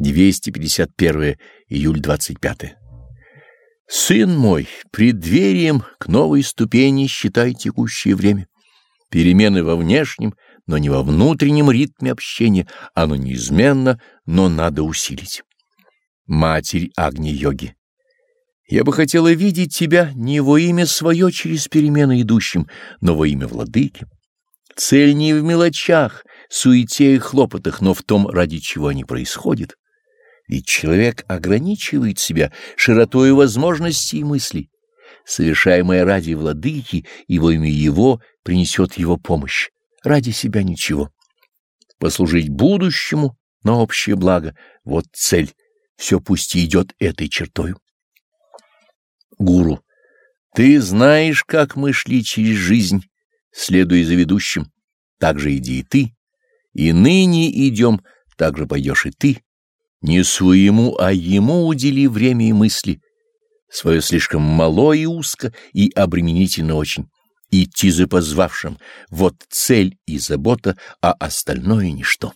251 июль 25. Сын мой, преддверием к новой ступени считай текущее время. Перемены во внешнем, но не во внутреннем ритме общения, оно неизменно, но надо усилить. Матерь Агни-йоги. Я бы хотела видеть тебя не во имя свое через перемены идущим, но во имя владыки. Цель не в мелочах, суете и хлопотах, но в том, ради чего они происходят. Ведь человек ограничивает себя широтой возможностей и мыслей. Совершаемое ради владыки и во имя его принесет его помощь. Ради себя ничего. Послужить будущему на общее благо — вот цель. Все пусть идет этой чертою. Гуру, ты знаешь, как мы шли через жизнь, следуя за ведущим. Так же иди и ты. И ныне идем, так же пойдешь и ты не своему, а ему удели время и мысли. Свое слишком мало и узко, и обременительно очень. Идти за позвавшим — вот цель и забота, а остальное — ничто.